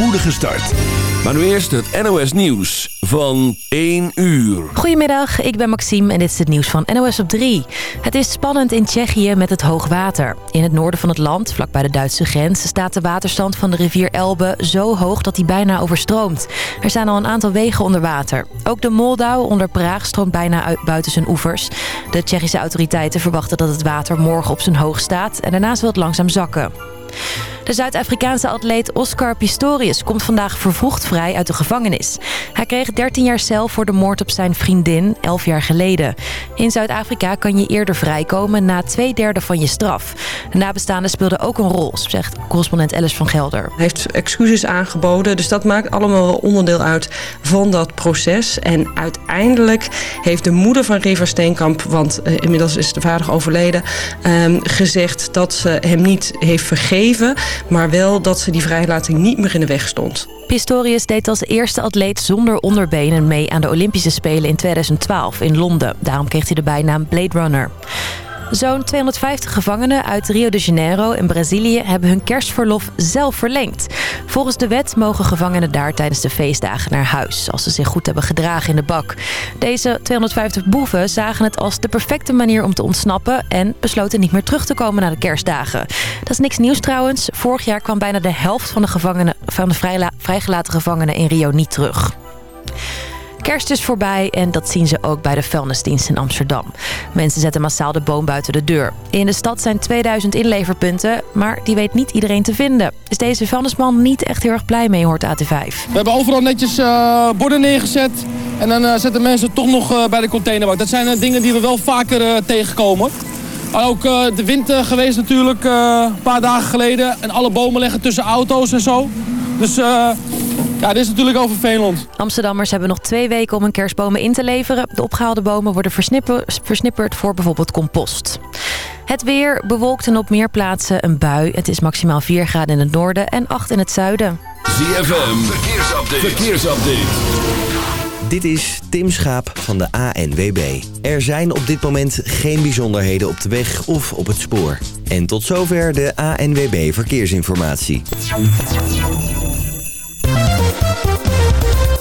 spoedige start. Maar nu eerst het NOS Nieuws van 1 uur. Goedemiddag, ik ben Maxime en dit is het nieuws van NOS op 3. Het is spannend in Tsjechië met het hoogwater. In het noorden van het land, vlakbij de Duitse grens... staat de waterstand van de rivier Elbe zo hoog dat hij bijna overstroomt. Er staan al een aantal wegen onder water. Ook de Moldau onder Praag stroomt bijna uit buiten zijn oevers. De Tsjechische autoriteiten verwachten dat het water morgen op zijn hoog staat... en daarna zal het langzaam zakken. De Zuid-Afrikaanse atleet Oscar Pistorius komt vandaag vervroegd vrij uit de gevangenis. Hij kreeg 13 jaar cel voor de moord op zijn vriendin 11 jaar geleden. In Zuid-Afrika kan je eerder vrijkomen na twee derde van je straf. De nabestaanden speelden ook een rol, zegt correspondent Alice van Gelder. Hij heeft excuses aangeboden, dus dat maakt allemaal onderdeel uit van dat proces. En uiteindelijk heeft de moeder van River Steenkamp, want uh, inmiddels is de vader overleden, uh, gezegd dat ze hem niet heeft vergeven maar wel dat ze die vrijlating niet meer in de weg stond. Pistorius deed als eerste atleet zonder onderbenen mee aan de Olympische Spelen in 2012 in Londen. Daarom kreeg hij de bijnaam Blade Runner. Zo'n 250 gevangenen uit Rio de Janeiro in Brazilië hebben hun kerstverlof zelf verlengd. Volgens de wet mogen gevangenen daar tijdens de feestdagen naar huis... als ze zich goed hebben gedragen in de bak. Deze 250 boeven zagen het als de perfecte manier om te ontsnappen... en besloten niet meer terug te komen naar de kerstdagen. Dat is niks nieuws trouwens. Vorig jaar kwam bijna de helft van de, gevangenen, van de vrijgelaten gevangenen in Rio niet terug. Kerst is voorbij en dat zien ze ook bij de vuilnisdienst in Amsterdam. Mensen zetten massaal de boom buiten de deur. In de stad zijn 2000 inleverpunten, maar die weet niet iedereen te vinden. Is deze vuilnisman niet echt heel erg blij mee, hoort AT5. We hebben overal netjes uh, borden neergezet. En dan uh, zetten mensen toch nog uh, bij de containerbak. Dat zijn dingen die we wel vaker tegenkomen. Ook de wind geweest natuurlijk een paar dagen geleden. En alle bomen leggen tussen auto's en zo. Dus ja, dit is natuurlijk over Veenland. Amsterdammers hebben nog twee weken om hun kerstbomen in te leveren. De opgehaalde bomen worden versnipperd voor bijvoorbeeld compost. Het weer bewolkt en op meer plaatsen een bui. Het is maximaal 4 graden in het noorden en 8 in het zuiden. ZFM, verkeersupdate. verkeersupdate. Dit is Tim Schaap van de ANWB. Er zijn op dit moment geen bijzonderheden op de weg of op het spoor. En tot zover de ANWB Verkeersinformatie.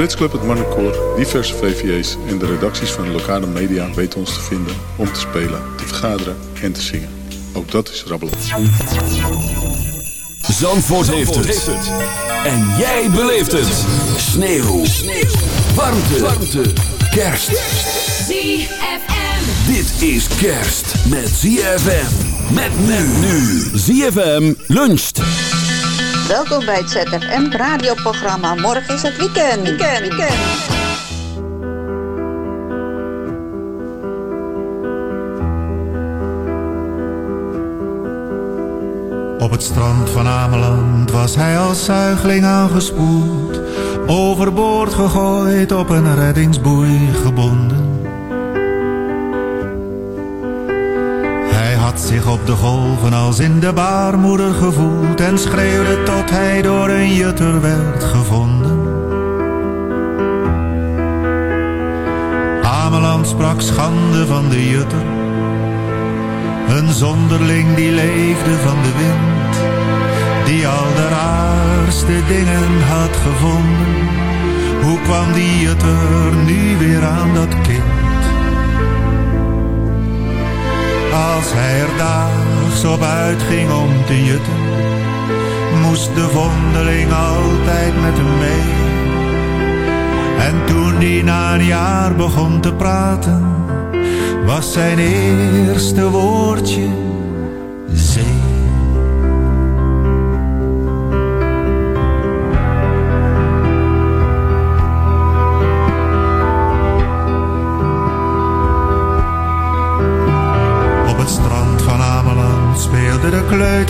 Brits Club, het Marnecoor, diverse VVA's en de redacties van de lokale media weten ons te vinden om te spelen, te vergaderen en te zingen. Ook dat is rabbelen. Zandvoort, heeft, het. En jij beleeft het. Sneeuw. Sneeuw. Warmte. Warmte. Kerst. ZFM. Dit is kerst met ZFM. Met men nu. ZFM luncht. Welkom bij het ZFM radioprogramma. Morgen is het weekend. Weekend, weekend. Op het strand van Ameland was hij als zuigeling aangespoeld. Overboord gegooid, op een reddingsboei gebonden. Zich op de golven als in de baarmoeder gevoeld en schreeuwde tot hij door een jutter werd gevonden. Ameland sprak schande van de jutter, een zonderling die leefde van de wind, die al de raarste dingen had gevonden. Hoe kwam die jutter nu weer aan dat kind? Als hij er daags op uitging om te jutten, moest de vondeling altijd met hem mee. En toen hij na een jaar begon te praten, was zijn eerste woordje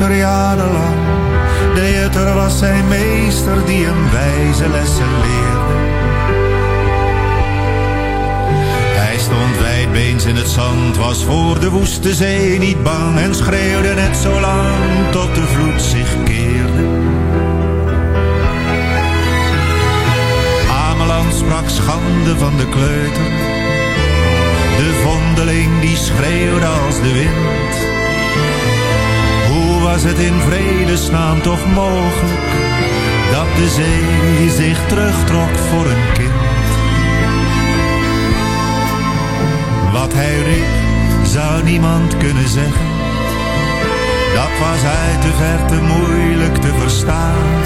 jarenlang. De jutter was zijn meester die hem wijze lessen leerde. Hij stond wijdbeens in het zand, was voor de woeste zee niet bang en schreeuwde net zo lang tot de vloed zich keerde. Ameland sprak schande van de kleuter, de vondeling die schreeuwde als de wind. Was het in vredesnaam toch mogelijk dat de zee zich terugtrok voor een kind? Wat hij riep, zou niemand kunnen zeggen. Dat was uit de verte moeilijk te verstaan.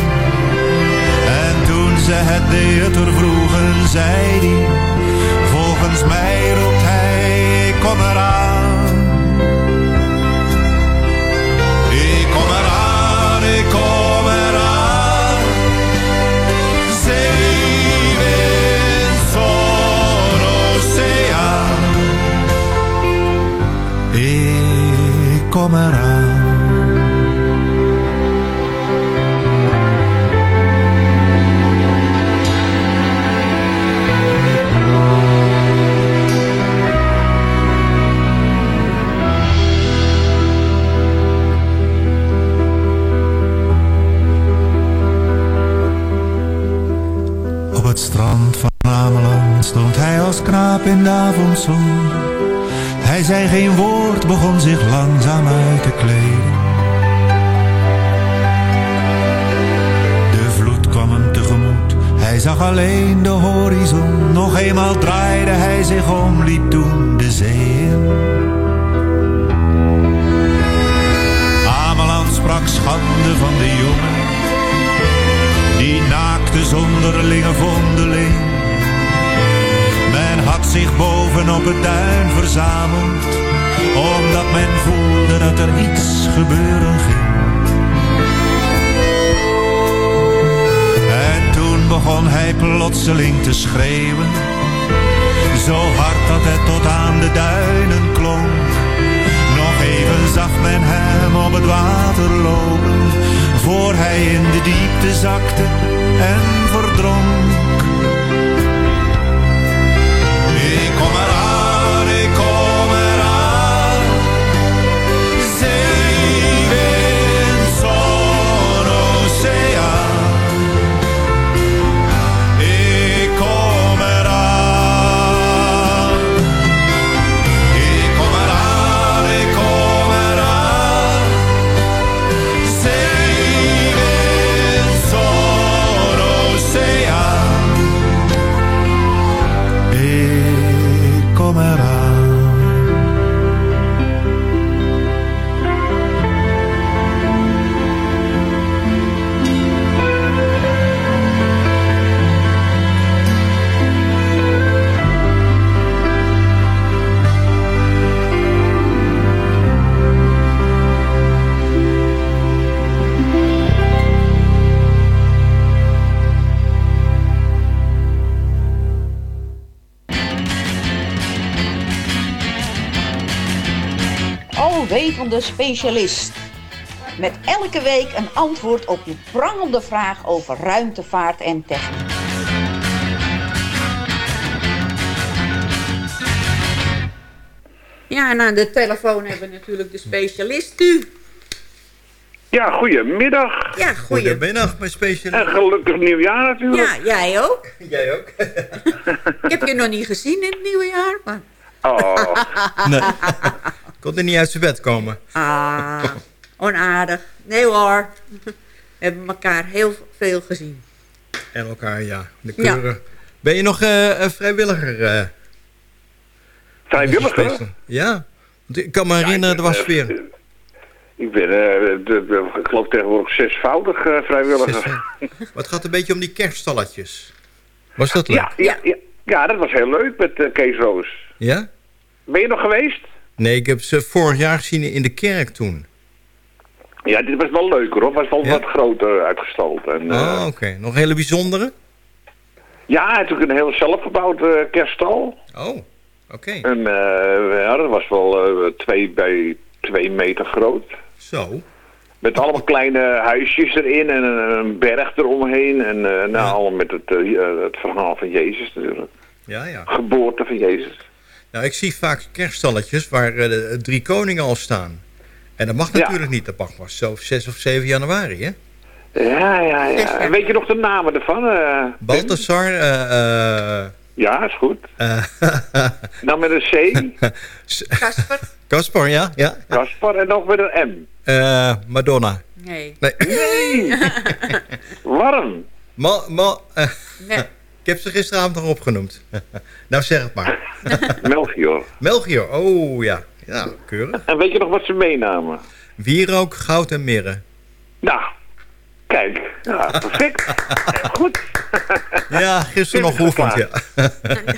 En toen ze het jutter vroegen, zei hij... Volgens mij roept hij, kom eraan. Ik kom eraan. Op het strand van Ameland stond hij als knaap in de avondzon. Zei geen woord, begon zich langzaam uit te kleden. De vloed kwam hem tegemoet, hij zag alleen de horizon. Nog eenmaal draaide hij zich om, liep toen de zee in. Ameland sprak schande van de jongen die naakte zonderlinge vondeling. Zich boven op het duin verzameld, omdat men voelde dat er iets gebeuren ging. En toen begon hij plotseling te schreeuwen, zo hard dat het tot aan de duinen klonk. Nog even zag men hem op het water lopen, voor hij in de diepte zakte en verdronk. Alwetende specialist. Met elke week een antwoord op je prangende vraag over ruimtevaart en techniek. Ja, en aan de telefoon hebben we natuurlijk de specialist u. Ja, goedemiddag. Ja, goeie. Goedemiddag, mijn specialist. En gelukkig nieuwjaar natuurlijk. Ja, jij ook. Jij ook. Ik heb je nog niet gezien in het nieuwe jaar, maar... Oh, Nee. Kon er niet uit zijn bed komen. Ah, onaardig. Nee hoor. We hebben elkaar heel veel gezien. En elkaar, ja. De Ja. keuren. Ben je nog eh, een vrijwilliger? eh, vrijwilliger? Ja. Want ik kan me herinneren, er was eh, weer... Ik ben, eh, de, de- ik geloof tegenwoordig zesvoudig eh, vrijwilliger. Wat gaat een beetje om die kerststalletjes? Was dat leuk? Ja, ja, ja, ja, dat was heel leuk met eh, Kees Roos. Ja? Ben je nog geweest? Nee, ik heb ze vorig jaar gezien in de kerk toen. Ja, dit was wel leuk hoor. Het was wel Ja. wat groter uitgestald. En, Oh, oké. Nog hele bijzondere? Ja, ook een heel zelfgebouwde kerststal. Oh, oké. En eh, ja, dat was wel twee bij twee meter groot. Zo. Met allemaal kleine huisjes erin en een, berg eromheen. En nou, allemaal met het, het verhaal van Jezus natuurlijk. Ja, ja. Geboorte van Jezus. Nou, ik zie vaak kerststalletjes waar eh, de drie koningen al staan. En dat mag Ja. natuurlijk niet. Dat mag pas zo 6 of 7 januari, hè? Ja, ja, ja. En weet je nog de namen ervan? Balthasar, eh... eh Ja, is goed. eh, Dan met een C. Kasper? Caspar, ja? ja. Caspar en nog met een M. Eh, Madonna. Nee. Nee. Nee! Warm. Ma, ma, Nee. Ik heb ze gisteravond nog opgenoemd. nou, zeg het maar. Melchior. Melchior, oh ja. Ja, keurig. En weet je nog wat ze meenamen? Wierook, goud en mirre. Nou, kijk. Ja, perfect. Goed. Ja, gisteren nog geoefend, ja.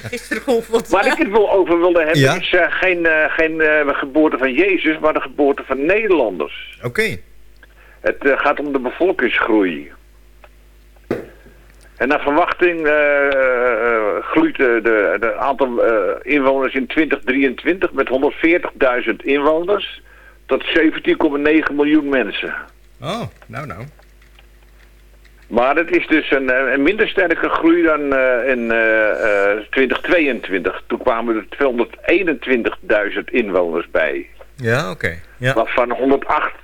Gisteren geoefend. Waar ik het wel over wilde hebben Ja? is eh, geen, eh, geen eh, geboorte van Jezus, maar de geboorte van Nederlanders. Oké. Het gaat om de bevolkingsgroei. En naar verwachting eh, eh, groeit de, de, de aantal eh, inwoners in 2023 met 140.000 inwoners tot 17,9 miljoen mensen. Oh, nou nou. Maar het is dus een, eh, een minder sterke groei dan eh, in eh, eh, 2022. Toen kwamen er 221.000 inwoners bij. Ja, oké. Ja. Waarvan 108.000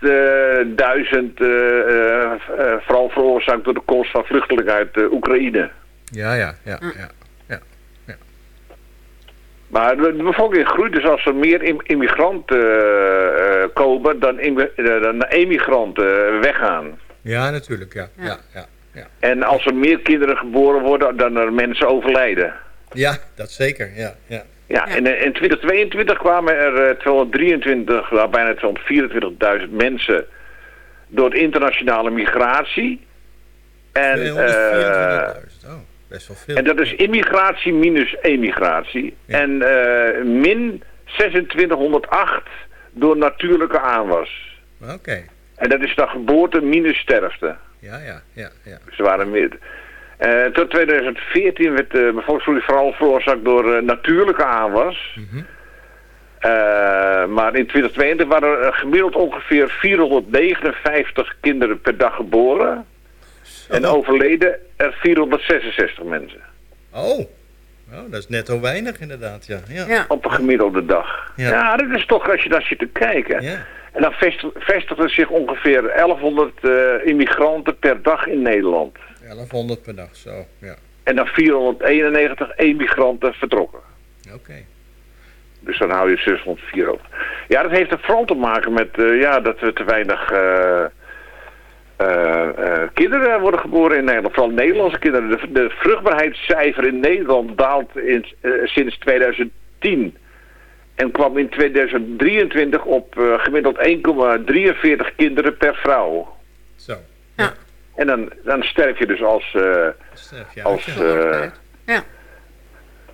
eh, eh, eh, vooral veroorzaakt door de komst van vluchtelingen uit eh, Oekraïne. Ja, ja, ja, ja. Maar de, bevolking groeit dus als er meer im- immigranten eh, eh, komen dan, dan emigranten weggaan. Ja, natuurlijk, ja. Ja, ja. ja. En als er meer kinderen geboren worden dan er mensen overlijden. Ja, dat zeker, ja. ja. Ja, en eh, in 2022 kwamen er eh, 223, nou, bijna 224.000 mensen door de internationale migratie. En, 224.000, eh, oh, best wel veel. en dat is immigratie minus emigratie. En eh, min 2608 door natuurlijke aanwas. Oké. En dat is dan geboorte minus sterfte. Ja, ja, ja, ja. Ze waren meer. Eh, tot 2014 werd de bevolkingsgroei vooral veroorzaakt door eh, natuurlijke aanwas. Eh, maar in 2022 waren er gemiddeld ongeveer 459 kinderen per dag geboren. En overleden er 466 mensen. Oh. oh, dat is net zo weinig inderdaad, ja. ja. Op een gemiddelde dag. Ja. Ja, dat is toch als je daar zit te kijken. Ja. En dan vest- vestigen zich ongeveer 1100 eh, immigranten per dag in Nederland. 1100 per dag, zo, ja. En dan 491 emigranten vertrokken. Oké. Dus dan hou je 604 over. Ja, dat heeft er vooral te maken met eh, ja, dat we te weinig eh, eh, kinderen worden geboren in Nederland. Vooral Nederlandse kinderen. De, de vruchtbaarheidscijfer in Nederland daalt in, sinds 2010. En kwam in 2023 op gemiddeld 1,43 kinderen per vrouw. Zo. En dan, dan sterf je dus als, eh, Sterf je als uit, ja. eh, Ja.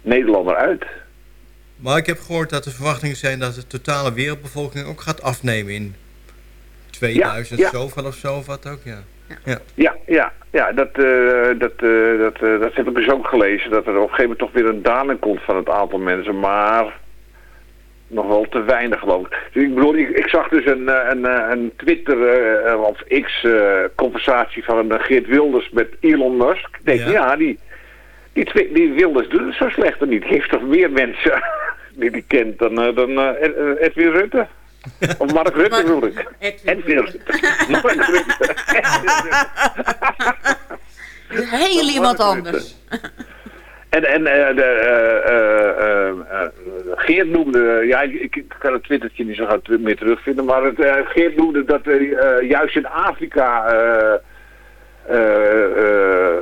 Nederlander uit. Maar ik heb gehoord dat de verwachtingen zijn dat de totale wereldbevolking ook gaat afnemen in 2000 Ja, ja. zoveel of zo, of wat ook, ja. Ja. Ja, ja, ja dat, eh, dat, eh, dat, eh, dat heb ik dus ook gelezen. Dat er op een gegeven moment toch weer een daling komt van het aantal mensen. Maar nog wel te weinig geloof ik. Dus ik bedoel, ik, ik zag dus een, eh, een, eh, een Twitter eh, of X eh, conversatie van Geert Wilders met Elon Musk. Ik denk, Ja. ja, die, die, twi- die Wilders doet het zo slecht er niet. Die heeft toch meer mensen die die kent dan, eh, dan Ed- Edwin Rutte? Of Mark Rutte bedoel ik. Edwin Rutte. Mark Rutte. Heel iemand anders. En, en eh, de, eh, eh, Geert noemde, ja, ik, ik kan het twittertje niet zo gauw meer terugvinden, maar het, Geert noemde dat juist in Afrika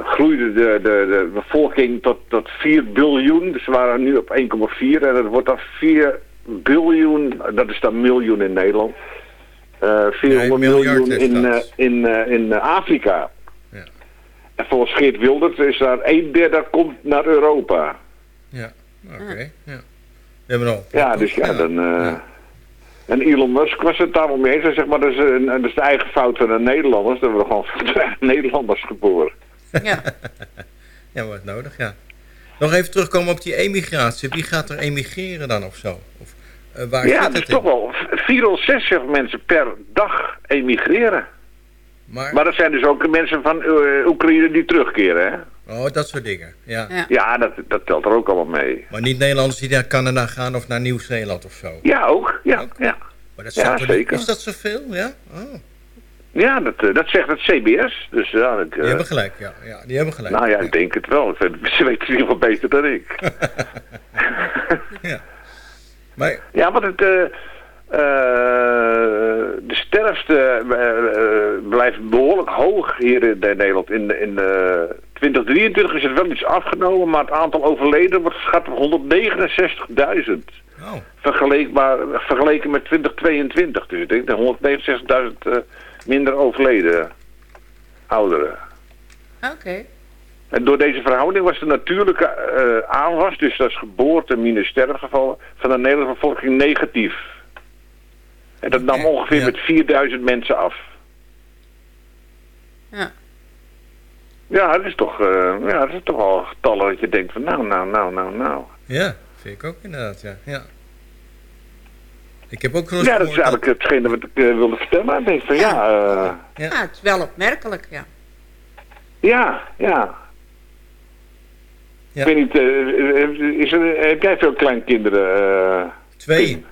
groeide de, de, de bevolking tot, tot 4 biljoen. Dus we waren nu op 1,4 en het wordt dan 4 biljoen, dat is dan miljoen in Nederland. Eh 400 Nee, miljard miljoen in, in, in Afrika. En volgens Geert Wilders is daar een derde komt naar Europa. Ja, oké. Ja. We hebben nog. Ja, dus ja, dan... eh, En Elon Musk was het daar wel mee eens. Hij zegt maar, dat is, een, dat is de eigen fout van de Nederlanders. Dat we gewoon Nederlanders geboren. Ja. Ja, wordt nodig, ja. Nog even terugkomen op die emigratie. Wie gaat er emigreren dan of zo? Of, eh, waar ja, zit dus het in? toch wel 460 mensen per dag emigreren. Maar, Maar dat zijn dus ook mensen van eh, Oekraïne die terugkeren, hè? Oh, dat soort dingen. Ja. Ja, dat, dat telt er ook allemaal mee. Maar niet Nederlanders die naar Canada gaan of naar Nieuw-Zeeland of zo. Ja, ook. Ja, ja. Maar dat Ja, zeker. Is dat zoveel? Ja? Oh, ja dat, eh, dat zegt het CBS. Dus ja, ik, die eh, hebben gelijk, ja. ja die hebben gelijk. nou ja, ik denk het wel. Ze weten het in ieder geval beter dan ik. ja. Maar, Ja, want het, eh, eh, de sterfte eh, eh, blijft behoorlijk hoog hier in Nederland. In, in eh, 2023 is het wel iets afgenomen, maar het aantal overleden wordt geschat op 169.000. Oh. Vergelijkbaar, vergeleken met 2022. Dus ik denk dat 169.000 eh, minder overleden ouderen. Oké. En door deze verhouding was de natuurlijke eh, aanwas, dus dat is geboorte minus sterfgevallen, van de Nederlandse bevolking negatief. En dat nam ongeveer met 4000 mensen af. Ja. Ja, dat is toch, eh, ja, dat is toch wel getallen dat je denkt van nou, nou, nou, nou, nou. ja, vind ik ook inderdaad, ja. ja. Ik heb ook Ja, dat is eigenlijk hetgene wat ik eh, wilde vertellen. Ik denk van ja, eh, Ja. het is wel opmerkelijk, ja. ja, ja. Ik weet niet, eh, is er, heb jij veel kleinkinderen? eh? Twee.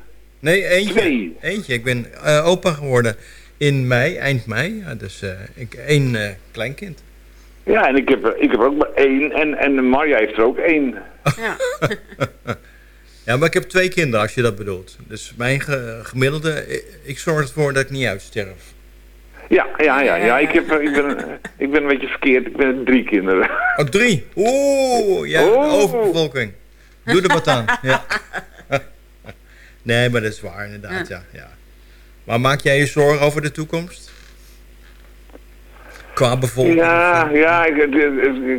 Nee, eentje. Eentje. Ik ben eh, opa geworden in mei, eind mei. Ja, dus eh, ik één eh, kleinkind. Ja, en ik heb, ik heb ook maar één. En, en Marja heeft er ook één. Ja. Ja, maar ik heb twee kinderen, als je dat bedoelt. Dus mijn ge- gemiddelde, ik zorg ervoor dat ik niet uitsterf. Ja, ja, ja. ja. Ik, heb, ik, ben, ik ben een beetje verkeerd. Ik ben drie kinderen. Oh, drie? Oeh, ja, de overbevolking. Doe er wat aan. Ja. Nee, maar dat is waar inderdaad, ja. ja. Maar maak jij je zorgen over de toekomst? Qua bevolking? Ja, ja. Ik, ik,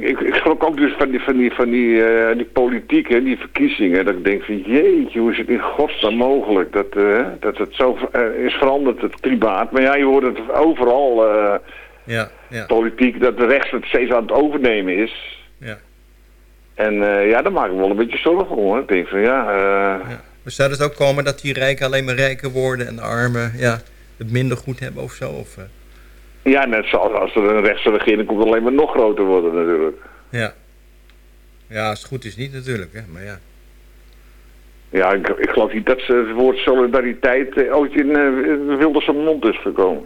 ik, ik schrok ook dus van die, van die, van die, eh, die politiek, hè, die verkiezingen. Dat ik denk van, jeetje, hoe is het in godsnaam mogelijk dat, eh, dat het zo eh, is veranderd, het klimaat. Maar ja, je hoort het overal, eh, Ja, ja. politiek, dat de rechts het steeds aan het overnemen is. Ja. En eh, ja, daar maak ik me wel een beetje zorgen om. Hoor. Ik denk van, ja... eh, Maar zou het ook komen dat die rijken alleen maar rijker worden en de armen ja, het minder goed hebben of zo? Of, eh, Ja, net zoals als er een rechtse regering komt, alleen maar nog groter worden natuurlijk. ja. Ja, als het goed is niet natuurlijk, hè. Maar ja. Ja, ik, ik geloof niet dat ze het woord solidariteit eh, ooit in uh, Wilders mond is gekomen.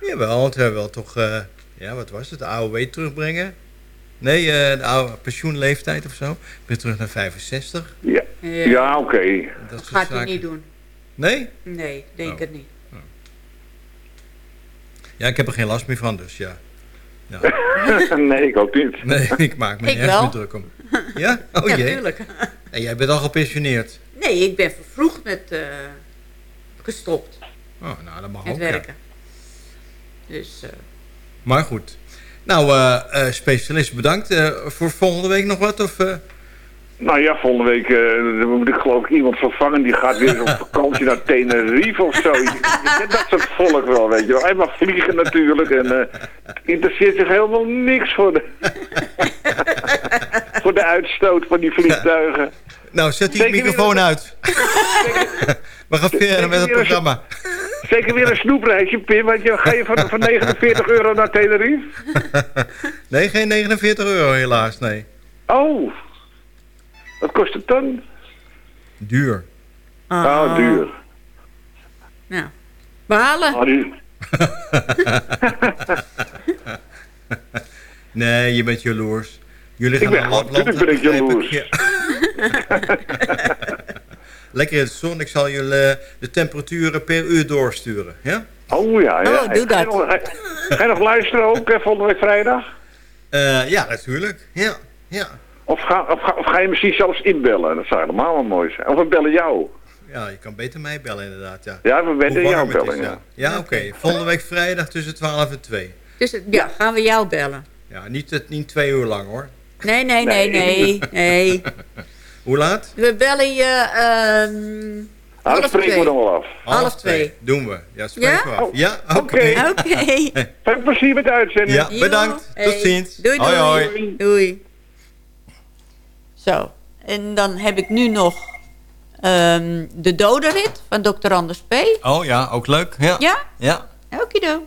Jawel, want we hebben wel toch, ja, wat was het, de AOW terugbrengen? Nee, eh, de oude pensioenleeftijd of zo. Weer terug naar 65. Ja, Ja. ja oké. Dat Dat gaat hij zaken. niet doen. Nee? Nee, denk Oh. het niet. Ja, ik heb er geen last meer van, dus ja. ja. nee, ik ook niet. Nee, ik maak me Ik niet echt druk om. Ja? Oh ja, jee. tuurlijk. En jij bent al gepensioneerd. Nee, ik ben vervroegd met eh, gestopt Oh, nou, dat mag met ook, ja. werken. Dus eh, Maar goed. Nou, eh, eh, specialist, bedankt. Eh, voor volgende week nog wat? Of? Nou ja, volgende week moet ik geloof ik iemand vervangen. Die gaat weer op vakantie naar Tenerife of zo. Dat soort volk wel, weet je wel. Hij mag vliegen natuurlijk. En interesseert zich helemaal niks voor de, voor de uitstoot van die vliegtuigen. Nou, zet die microfoon uit. We gaan verder met het programma. Zeker weer een snoepreisje, Pim. Want je, ga je van, van 49 euro naar Tenerife? Nee, geen 49 euro helaas, nee. Oh, wat kost het dan? Duur. Oh, duur. nou, behalen. Oh, die- Nee, je bent jaloers. Jullie Ik gaan ben naar gewoon- Lapland. natuurlijk ben ik begrijp Lekker in de zon. Ik zal jullie eh, de temperaturen per uur doorsturen. Ja? Oh ja, ja. Oh, doe Ga je dat. nog- Ga, ga je nog luisteren ook eh, volgende week vrijdag? Eh, ja, natuurlijk. Ja, ja. Of ga, of, ga, of ga je misschien zelfs inbellen? Dat zou helemaal wel mooi zijn. Of we bellen jou. Ja, je kan beter mij bellen inderdaad, ja. Ja, we bellen Hoe jou warm het bellen, is, ja. Ja, oké. Volgende week vrijdag tussen 12 en 2. Dus het- ja, gaan we jou bellen. Ja, niet, het- niet twee uur lang hoor. Nee, nee, nee, nee, nee. Hoe laat? We bellen je... ehm Nou, half spreken we twee. dan wel af. Half twee. Doen we. Ja, spreken Ja? we af. Ja, oké. Oké. Veel plezier met de uitzending. Ja, bedankt. Tot ziens. Doei, doei. Hoi, hoi. Doei. Zo, en dan heb ik nu nog ehm, de dodenrit van Dr. Anders P. Oh ja, ook leuk. Ja. Ja? Ja. Okido.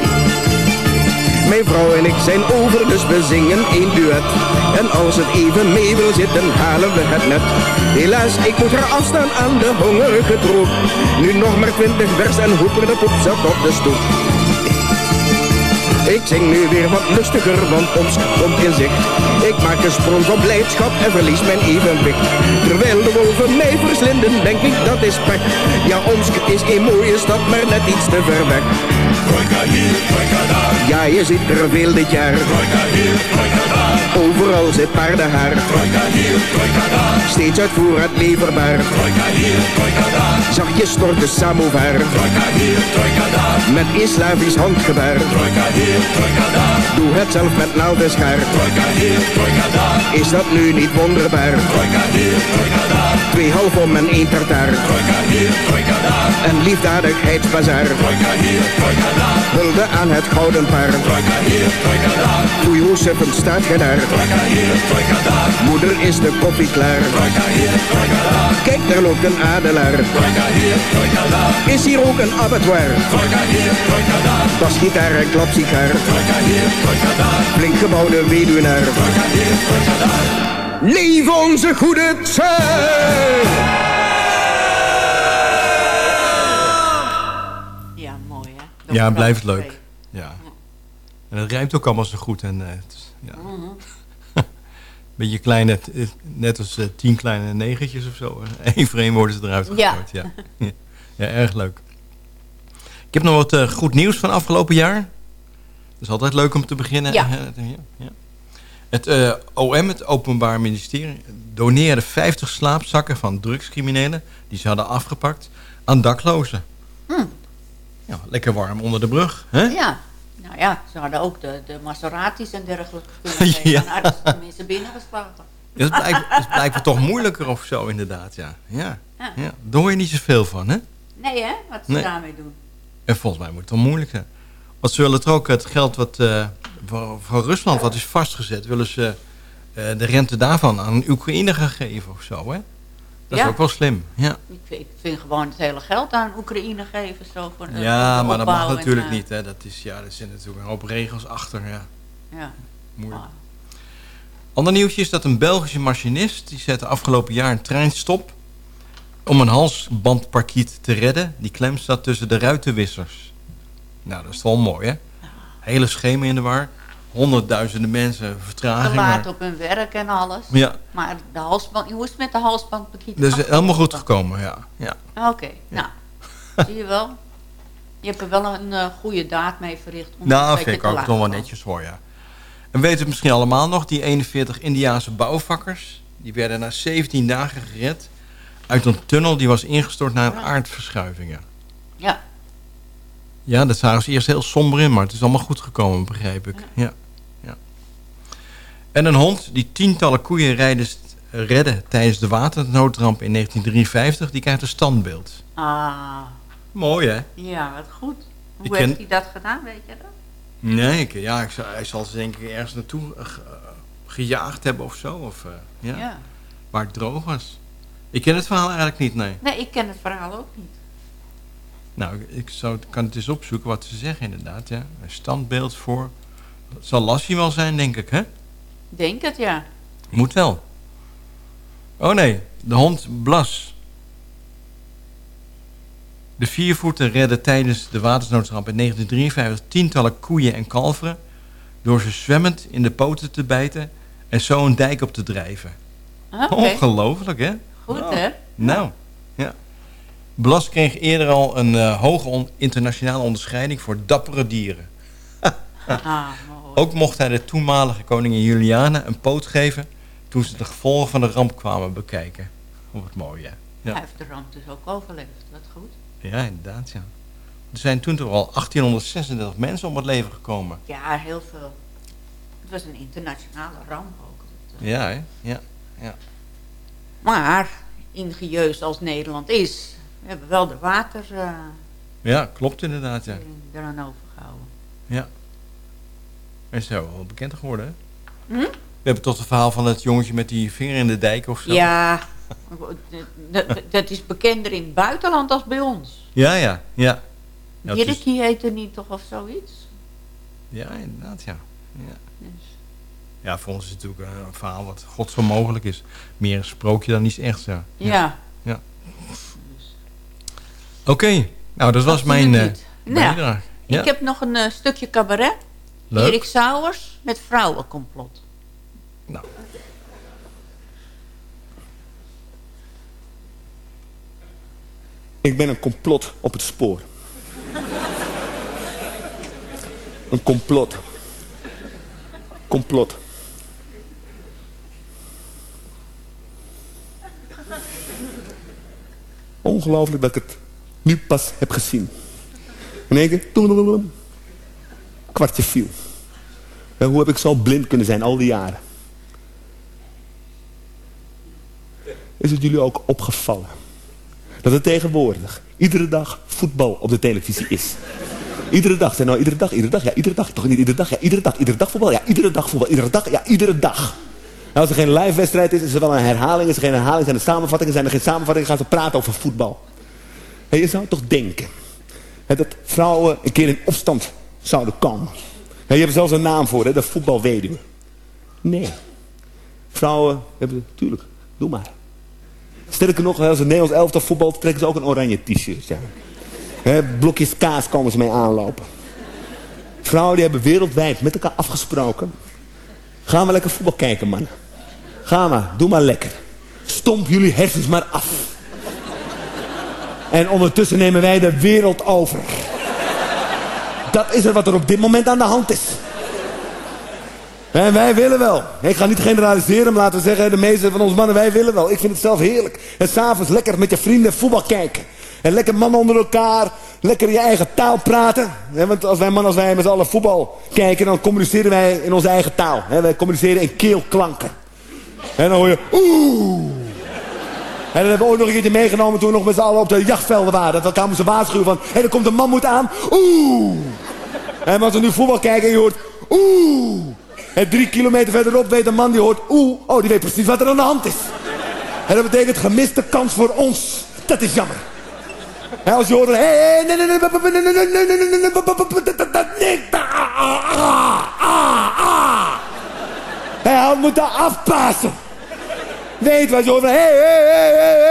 Mijn vrouw en ik zijn over, dus we zingen één duet. En als het even mee wil zitten, halen we het net. Helaas, ik moet er afstaan aan de hongerige troep. Nu nog maar twintig vers en hoeper de poep zat op de stoep. Ik zing nu weer wat lustiger, want ons komt in zicht. Ik maak een sprong van blijdschap en verlies mijn evenwicht. Terwijl de wolven mij verslinden, denk ik dat is pech. Ja, Omsk is een mooie stad, maar net iets te ver weg. Trojka hier, trojka daar. Ja, je ziet er veel dit jaar. Hier, daar. Overal zit paardenhaar. Trojka hier, trojka daar. Steeds uit voorraad leverbaar. Trojka hier, trojka daar. Zag je stort de samovar. Trojka hier, trojka daar. Met Islamisch handgebaar. Trojka hier, Doe het zelf met hier, trojka daar. Is dat nu niet wonderbaar? Twee half om en één tartaar. Een liefdadigheidsbazaar. Hulde aan het gouden paar. Trojka hier, Jozef staat ge daar. Trojka hier, trojka daar. Moeder is de koffie klaar. Kijk, daar loopt een adelaar. Is hier ook een abattoir? Daar. Basgitaar en klapsigaar. Trojka hier, trojka daar. Flink gebouwde weduwnaar. Trojka hier, trojka daar. Leef onze goede tijd! Ja, mooi hè. Ja, blijft leuk. Ja. En het rijmt ook allemaal zo goed. En, eh, het is, ja. Mhm. Beetje kleine, eh, net als eh, tien kleine negentjes of zo. Eén voor één worden ze eruit gegooid. Ja. Ja. ja, erg leuk. Ik heb nog wat eh, goed nieuws van afgelopen jaar. Is altijd leuk om te beginnen. Ja. Het eh, OM, het Openbaar Ministerie, doneerde 50 slaapzakken van drugscriminelen... die ze hadden afgepakt, aan daklozen. Hm. Ja, lekker warm onder de brug. Hè? Ja. Nou ja, ze hadden ook de, de Maseratis en dergelijke kunnen geven. Ja. Binnengesloten. Ja, dat, blijkt, is blijkbaar toch moeilijker of zo, inderdaad. Ja. Ja. Ja. Ja. Daar hoor je niet zoveel van, hè? Nee hè, wat ze Nee. daarmee doen. En volgens mij moet het wel moeilijk zijn. Want ze willen er ook het geld wat eh, voor, voor Rusland wat is vastgezet... willen ze eh, de rente daarvan aan Oekraïne gaan geven of zo, hè? Dat is ook wel slim, ja. Ik vind, ik vind gewoon het hele geld aan Oekraïne geven. Zo voor, eh, Ja, maar dat mag en, natuurlijk eh, niet, hè? Dat is, ja, er zitten natuurlijk een hoop regels achter, ja. Ja. Moeilijk. Ander nieuwtje is dat een Belgische machinist... die zette afgelopen jaar een trein stop... om een halsbandparkiet te redden... die klem zat tussen de ruitenwissers. Nou, dat is wel mooi, hè? Hele schema in de war. Honderdduizenden mensen vertraging. laat op hun werk en alles. Ja. Maar de halsband, hoe is het met de halsband? Pakiet? dat is helemaal goed gekomen, ja. ja. Oké, nou, zie je wel. Je hebt er wel een eh, goede daad mee verricht. om Nou, vind ik ook nog wel netjes hoor, ja. En weten het misschien allemaal nog, die 41 Indiaanse bouwvakkers... die werden na 17 dagen gered uit een tunnel die was ingestort na een aardverschuiving. Ja. Ja. Dat zagen ze eerst heel somber in, maar het is allemaal goed gekomen, begrijp ik. Ja. Ja. En een hond die tientallen koeien rijden, redde tijdens de waternoodramp in 1953, die krijgt een standbeeld. Ah, Mooi, hè? ja, wat goed. Hoe Ik ken- heeft hij dat gedaan, weet je dat? Nee, ik, ja, ik, zal- hij zal ze denk ik ergens naartoe eh, eh, gejaagd hebben of zo. Of, eh, ja. Ja. Waar het droog was. Ik ken het verhaal eigenlijk niet, nee. Nee, ik ken het verhaal ook niet. Nou, ik, zou, kan het eens opzoeken wat ze zeggen inderdaad. Ja. Een standbeeld voor... Het zal Lassie wel zijn, denk ik, hè? Denk het, ja. Moet wel. Oh nee, de hond Blas. De viervoeten redden tijdens de watersnoodramp in 1953 tientallen koeien en kalveren... door ze zwemmend in de poten te bijten en zo een dijk op te drijven. Oké. Ongelooflijk, hè? Goed, Nou, hè? Nou, ja. Blas kreeg eerder al een eh, hoge on- internationale onderscheiding voor dappere dieren. Ah. Ook mocht hij de toenmalige koningin Juliana een poot geven... toen ze de gevolgen van de ramp kwamen bekijken. Oh, wat mooi, hè? Hij Ja, heeft de ramp dus ook overleefd. Wat goed. ja inderdaad, ja. Er zijn toen toch al 1836 mensen om het leven gekomen. Ja, heel veel. Het was een internationale ramp ook. Ja, hè? Ja, ja. Maar, ingenieus als Nederland is, we hebben wel de water eh Ja, klopt inderdaad, ja. eraan overgehouden. Ja. Is zo wel bekend geworden, hè? Hm? We hebben toch het verhaal van het jongetje met die vinger in de dijk of zo. Ja, dat, dat is bekender in het buitenland als bij ons. Ja, ja, ja. Ja, is- heette niet toch of zoiets? ja inderdaad, ja. ja. Dus, Ja, voor ons is het natuurlijk een verhaal wat God zo mogelijk is. Meer een sprookje dan iets echt, ja. ja. ja. Oké, nou dat was mijn eh niet. Nou. Ja. Ik heb nog een eh, stukje cabaret. Leuk. Erik Sauers met vrouwencomplot. Nou. Ik ben een complot op het spoor. Een complot. Complot. Ongelooflijk dat ik het nu pas heb gezien. In één keer, kwartje viel. En hoe heb ik zo blind kunnen zijn al die jaren? Is het jullie ook opgevallen? Dat er tegenwoordig iedere dag voetbal op de televisie is. Iedere dag. Zijn nou iedere dag, iedere dag, ja, iedere dag. Toch niet iedere dag, ja, iedere dag, iedere dag voetbal. Ja, iedere dag voetbal, iedere dag, ja, iedere dag. Nou, als er geen live wedstrijd is, is er wel een herhaling. Is er geen herhaling, zijn er samenvattingen. Zijn er geen samenvattingen, gaan ze praten over voetbal. En je zou toch denken hè, dat vrouwen een keer in opstand zouden komen. Je hebt zelfs een naam voor, hè, de voetbalweduwe. Nee. Vrouwen hebben, tuurlijk, doe maar. Sterker nog, als een Nederlands elftal voetbal trekken ze ook een oranje t-shirt. Ja. Blokjes kaas komen ze mee aanlopen. Vrouwen die hebben wereldwijd met elkaar afgesproken. Gaan we lekker voetbal kijken, man. Ga maar, doe maar lekker. Stomp jullie hersens maar af. En ondertussen nemen wij de wereld over. Dat is er wat er op dit moment aan de hand is. En wij willen wel. Ik ga niet generaliseren, maar laten we zeggen, de meeste van onze mannen, wij willen wel. Ik vind het zelf heerlijk. En s'avonds lekker met je vrienden voetbal kijken. En lekker mannen onder elkaar, lekker je eigen taal praten. want als wij mannen, als wij met z'n allen voetbal kijken, dan communiceren wij in onze eigen taal. wij communiceren in keelklanken. En dan hoor je, oeh. En dat hebben we ook nog een keertje meegenomen toen we nog met z'n allen op de jachtvelden waren. Dat kwamen ze waarschuwen van, hé, hey, er komt een mammoet aan. Oeh! En als we nu voetbal kijken en je hoort, oeh! En drie kilometer verderop weet een man die hoort, oeh, oh, die weet precies wat er aan de hand is. En dat betekent gemiste kans voor ons. Dat is jammer. En als je hoort, hé, Hij moet daar afpassen. Weet wat je hoort, hé, hé, hé, hé,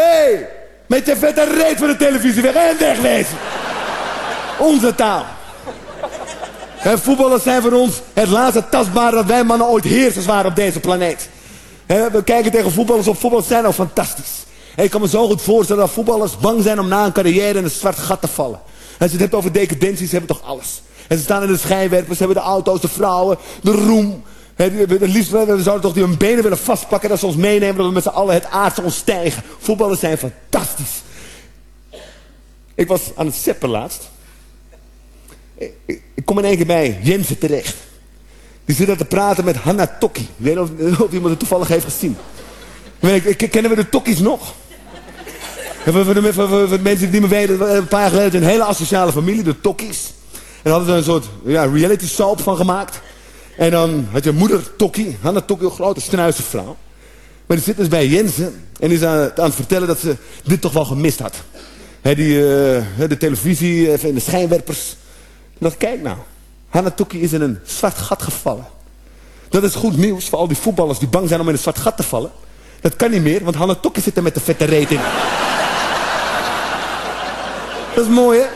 hé. Met je vette reet van de televisie weg en wegwezen. Onze taal. En voetballers zijn voor ons het laatste tastbare dat wij mannen ooit heersers waren op deze planeet. we kijken tegen voetballers op. Voetballers zijn al fantastisch. ik kan me zo goed voorstellen dat voetballers bang zijn om na een carrière in een zwart gat te vallen. Als je het hebt over decadenties, hebben toch alles. En ze staan in de schijnwerpers, hebben de auto's, de vrouwen, de roem. Het liefst we zouden toch die hun benen willen vastpakken, dat ze ons meenemen, dat we met z'n allen het aardse ontstijgen. Voetballers zijn fantastisch. Ik was aan het seppen laatst. Ik, kom in één keer bij Jensen terecht. Die zit daar te praten met Hanna Tokki. Ik weet niet of, iemand het toevallig heeft gezien. Ik, kennen we de Tokkies nog? Voor, voor, de, mensen die me weten, een paar jaar geleden een hele asociale familie, de Tokkies. En hadden er een soort ja, reality soap van gemaakt. En dan had je moeder Tokkie, Hanna Tokkie, een grote struise vrouw. Maar die zit dus bij Jensen en is aan, aan het vertellen dat ze dit toch wel gemist had. Die, uh, de televisie, in de schijnwerpers. Dat kijk nou. Hanna Tokkie is in een zwart gat gevallen. Dat is goed nieuws voor al die voetballers die bang zijn om in een zwart gat te vallen. Dat kan niet meer, want Hanna Tokkie zit er met de vette rating. Dat is mooi, hè?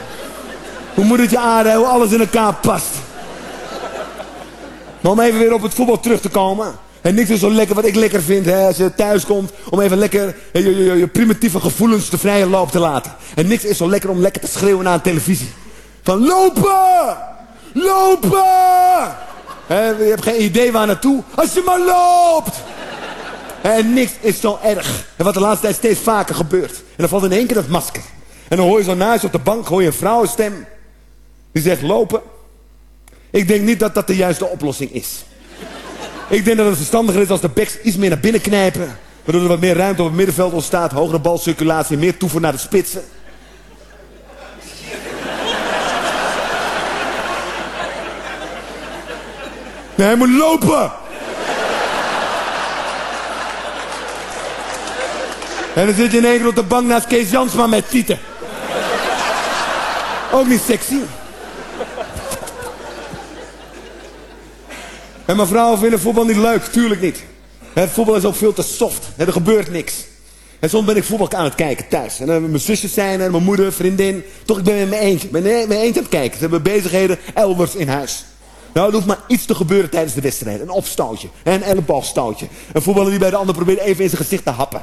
Hoe moet het je aarde, hoe alles in elkaar past. Maar om even weer op het voetbal terug te komen. En niks is zo lekker wat ik lekker vind hè, als je thuis komt. Om even lekker je, primitieve gevoelens de vrije loop te laten. En niks is zo lekker om lekker te schreeuwen naar televisie. Van lopen! Lopen! je hebt geen idee waar naartoe. Als je maar loopt! En niks is zo erg. En wat de laatste tijd steeds vaker gebeurt. En dan valt in één keer dat masker. En dan hoor je zo naast op de bank hoor je een vrouwenstem. Die zegt lopen. Ik denk niet dat dat de juiste oplossing is. Ik denk dat het verstandiger is als de backs iets meer naar binnen knijpen. Waardoor er wat meer ruimte op het middenveld ontstaat. Hogere balcirculatie, meer toevoer naar de spitsen. Nee, hij moet lopen. En dan zit je in één keer op de bank naast Kees Jansma met tieten. Ook niet sexy. En mijn vrouwen vinden voetbal niet leuk, tuurlijk niet. Het voetbal is ook veel te soft. Er gebeurt niks. En soms ben ik voetbal aan het kijken thuis. En dan mijn zusjes zijn er, mijn moeder, vriendin. Toch, ik ben met mijn eentje. Ik met mijn eentje aan het kijken. Ze hebben bezigheden elders in huis. Nou, er hoeft maar iets te gebeuren tijdens de wedstrijd. Een opstootje. Een elleboogstootje. Een voetballer die bij de ander probeert even in zijn gezicht te happen.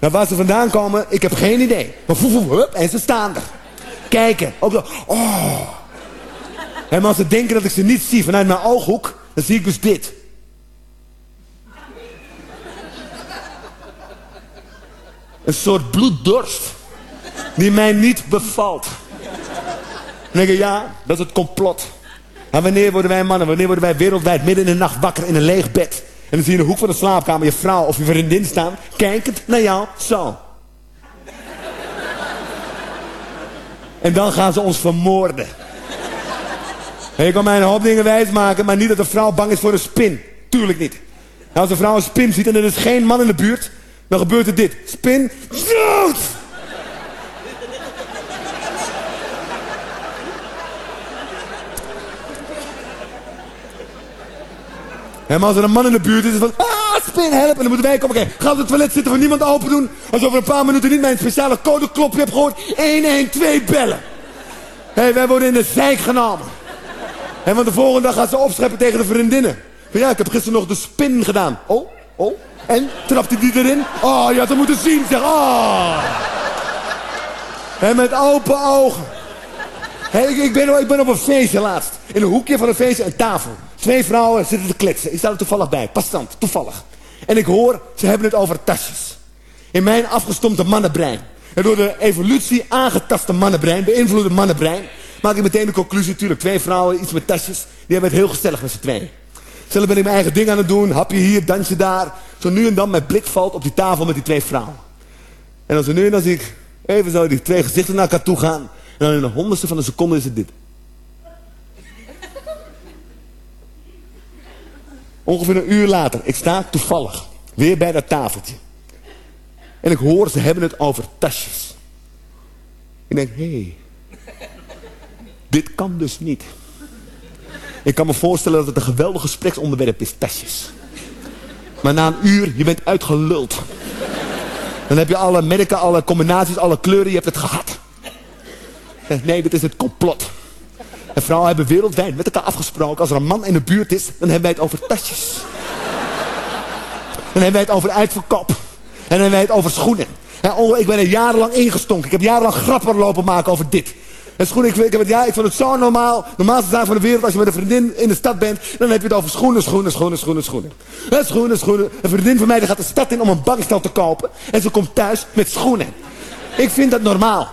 Nou, waar ze vandaan komen, ik heb geen idee. Maar hup, en ze staan er. Kijken. Oh. En als ze denken dat ik ze niet zie vanuit mijn ooghoek, dan zie ik dus dit. Een soort bloeddorst. die mij niet bevalt. Dan denk ja, dat is het complot. En wanneer worden wij mannen, wanneer worden wij wereldwijd midden in de nacht wakker in een leeg bed? En dan zie je in de hoek van de slaapkamer je vrouw of je vriendin staan, kijkend naar jou, zo. En dan gaan ze ons vermoorden. Je kan mij een hoop dingen wijsmaken, maar niet dat een vrouw bang is voor een spin. Tuurlijk niet. En als een vrouw een spin ziet en er is geen man in de buurt, dan gebeurt er dit. Spin, dood! En als er een man in de buurt is, is van, ah, spin, help. En dan moeten wij komen, oké, ga op het toilet zitten, van niemand open doen. Als over een paar minuten niet mijn speciale codeklopje hebt gehoord, 112 bellen. Hé, hey, wij worden in de zijk genomen. En want de volgende dag gaat ze opscheppen tegen de vriendinnen. Van ja, ik heb gisteren nog de spin gedaan. Oh, oh. En? Trapte die erin? Oh, je had hem moeten zien, zeg. Oh. En met open ogen. Ik, ben, ik ben op een feestje laatst. In een hoekje van een feestje, een tafel. Twee vrouwen zitten te kletsen. Ik sta er toevallig bij. Passant, toevallig. En ik hoor, ze hebben het over tasjes. In mijn afgestompte mannenbrein. En door de evolutie aangetaste mannenbrein, beïnvloede mannenbrein, maak ik meteen de conclusie, natuurlijk, twee vrouwen, iets met tasjes, die hebben het heel gezellig met z'n tweeën. Zelf ben ik mijn eigen ding aan het doen, hapje hier, dansje daar. Zo nu en dan mijn blik valt op die tafel met die twee vrouwen. En als er nu en dan zie ik even zo die twee gezichten naar elkaar toe gaan. En dan in de honderdste van een seconde is het dit. Ongeveer een uur later, ik sta toevallig weer bij dat tafeltje. En ik hoor, ze hebben het over tasjes. Ik denk, hé, hey, dit kan dus niet. Ik kan me voorstellen dat het een geweldig gespreksonderwerp is, tasjes. Maar na een uur, je bent uitgeluld. Dan heb je alle merken, alle combinaties, alle kleuren, je hebt het gehad. Nee, dit is het complot. En vrouwen hebben wereldwijd met elkaar afgesproken. Als er een man in de buurt is, dan hebben wij het over tasjes. Dan hebben wij het over uitverkoop. En dan hebben wij het over schoenen. En oh, ik ben er jarenlang ingestonken. Ik heb jarenlang grappen lopen maken over dit. En schoenen, ik, heb het, ja, ik vond het zo normaal. Normaalste zaak van de wereld. Als je met een vriendin in de stad bent, dan heb je het over schoenen, schoenen, schoenen, schoenen, schoenen. En schoenen, schoenen. Een vriendin van mij die gaat de stad in om een bankstel te kopen. En ze komt thuis met schoenen. Ik vind dat normaal.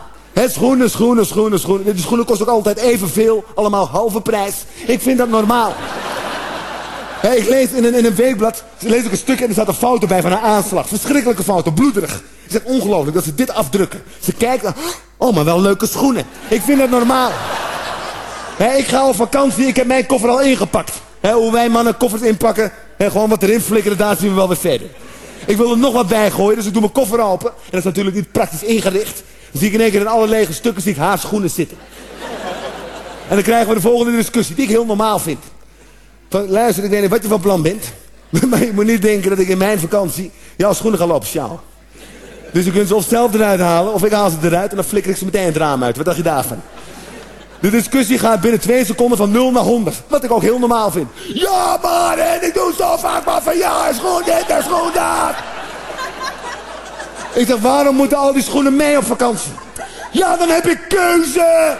Schoenen, schoenen, schoenen, schoenen. De schoenen kosten ook altijd evenveel. Allemaal halve prijs. Ik vind dat normaal. Ik lees in een, in een weekblad lees ik een stuk en er staat een foto bij van een aanslag. Verschrikkelijke foto, bloederig. Ik zeg ongelooflijk dat ze dit afdrukken. Ze kijken, oh maar wel leuke schoenen. Ik vind dat normaal. Ik ga op vakantie, ik heb mijn koffer al ingepakt. Hoe wij mannen koffers inpakken, he, gewoon wat erin flikkeren, daar zien we wel weer verder. Ik wil er nog wat bij gooien, dus ik doe mijn koffer open. En dat is natuurlijk niet praktisch ingericht. Dan zie ik in één keer in alle lege stukken zie ik haar schoenen zitten. En dan krijgen we de volgende discussie, die ik heel normaal vind. Luister, ik weet niet wat je van plan bent. Maar je moet niet denken dat ik in mijn vakantie jouw schoenen ga lopen sjouwen. Dus je kunt ze of zelf eruit halen, of ik haal ze eruit en dan flikker ik ze meteen het raam uit. Wat dacht je daarvan? De discussie gaat binnen twee seconden van 0 naar 100. Wat ik ook heel normaal vind. Ja man, en ik doe zo vaak maar van ja, schoen dit en schoen dat. Ik zeg, waarom moeten al die schoenen mee op vakantie? Ja, dan heb ik keuze.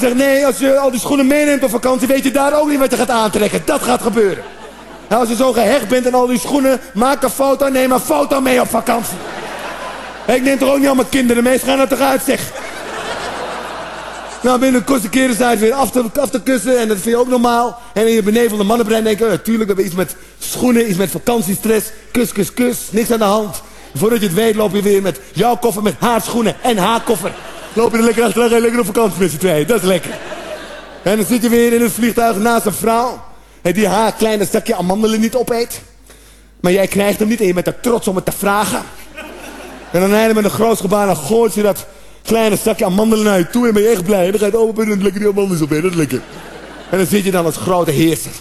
Zeg, nee, als je al die schoenen meeneemt op vakantie... weet je daar ook niet wat je gaat aantrekken. Dat gaat gebeuren. Nou, als je zo gehecht bent aan al die schoenen... maak een foto, neem een foto mee op vakantie. Ik neem toch ook niet al mijn kinderen mee. Ze gaan er toch uit, zeg. Nou, binnen een korte keren sta je weer af te, kussen. En dat vind je ook normaal. En in je benevelde mannenbrein denk je... Oh, we iets met schoenen, iets met vakantiestress. Kus, kus, kus. Niks aan de hand. Voordat je het weet loop je weer met jouw koffer met haar schoenen en haar koffer. Loop je er lekker achteraan, ga je lekker op vakantie met z'n tweeën. Dat is lekker. En dan zit je weer in een vliegtuig naast een vrouw. Die haar kleine zakje amandelen niet opeet. Maar jij krijgt hem niet en je bent er trots om het te vragen. En dan eindelijk met een groot gebaar gooit je dat kleine zakje amandelen naar je toe en ben je echt blij. Dan ga je het open en lekker die amandelen op, dat is lekker. En dan zit je dan als grote heerser.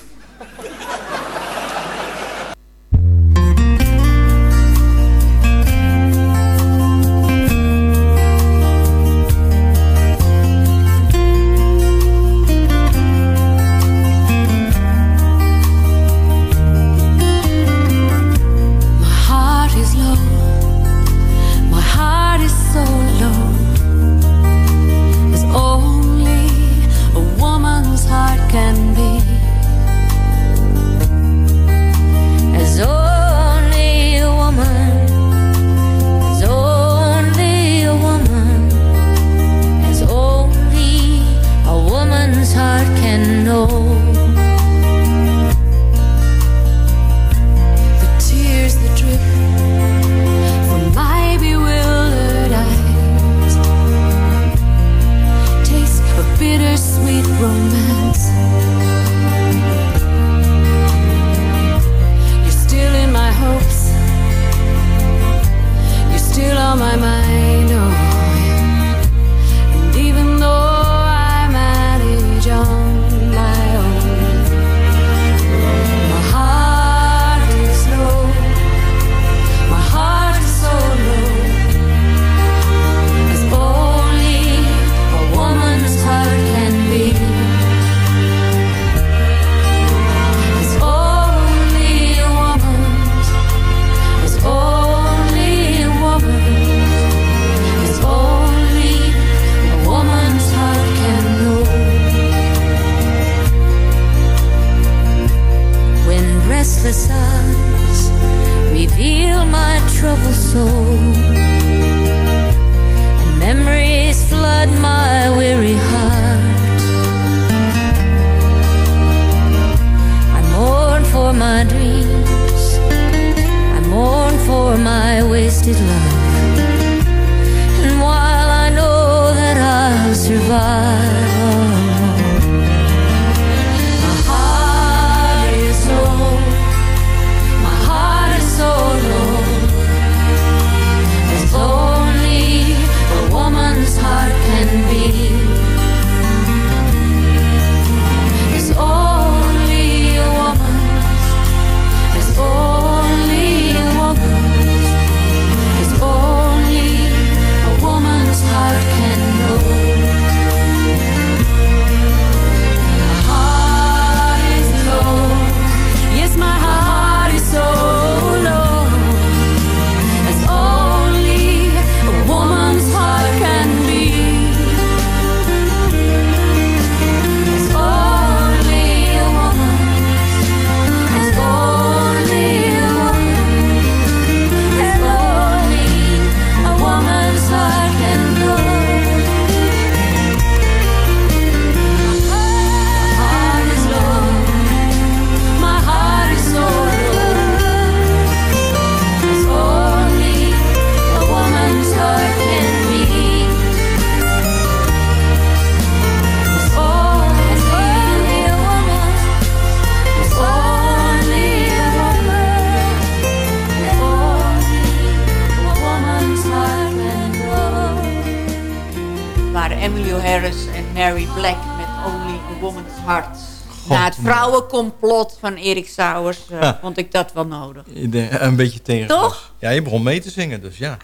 Erik Sauers eh, Ja. vond ik dat wel nodig. Denk, Een beetje tegen. Toch? Ja, je begon mee te zingen, dus ja.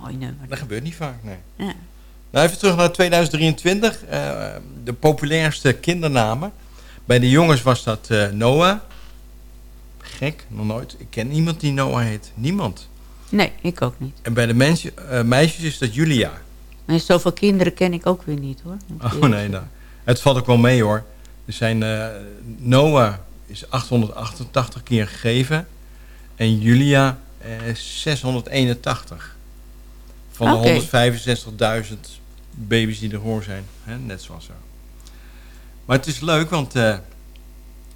Mooi nummer. Dat gebeurt niet vaak, nee. Ja. Nou, even terug naar 2023. eh, de populairste kindernamen. Bij de jongens was dat eh, Noah. Gek, nog nooit. Ik ken niemand die Noah heet. Niemand. Nee, ik ook niet. En bij de eh, meisjes is dat Julia. Maar zoveel kinderen ken ik ook weer niet hoor. Oh nee, nou. Het valt ook wel mee hoor. Er zijn, eh, Noah is 888 keer gegeven. En Julia eh, 681. Van Oké. de 165.000 baby's die er hoor zijn. Hè? Net zoals zo. Maar het is leuk, want eh,